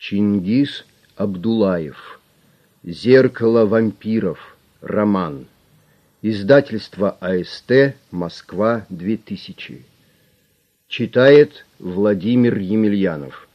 Чингис Абдулаев. Зеркало вампиров. Роман. Издательство АСТ. Москва, 2000. Читает Владимир Емельянов.